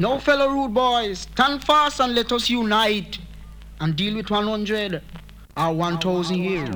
Now, fellow rude boys, stand fast and let us unite and deal with 100 or 1,000 years.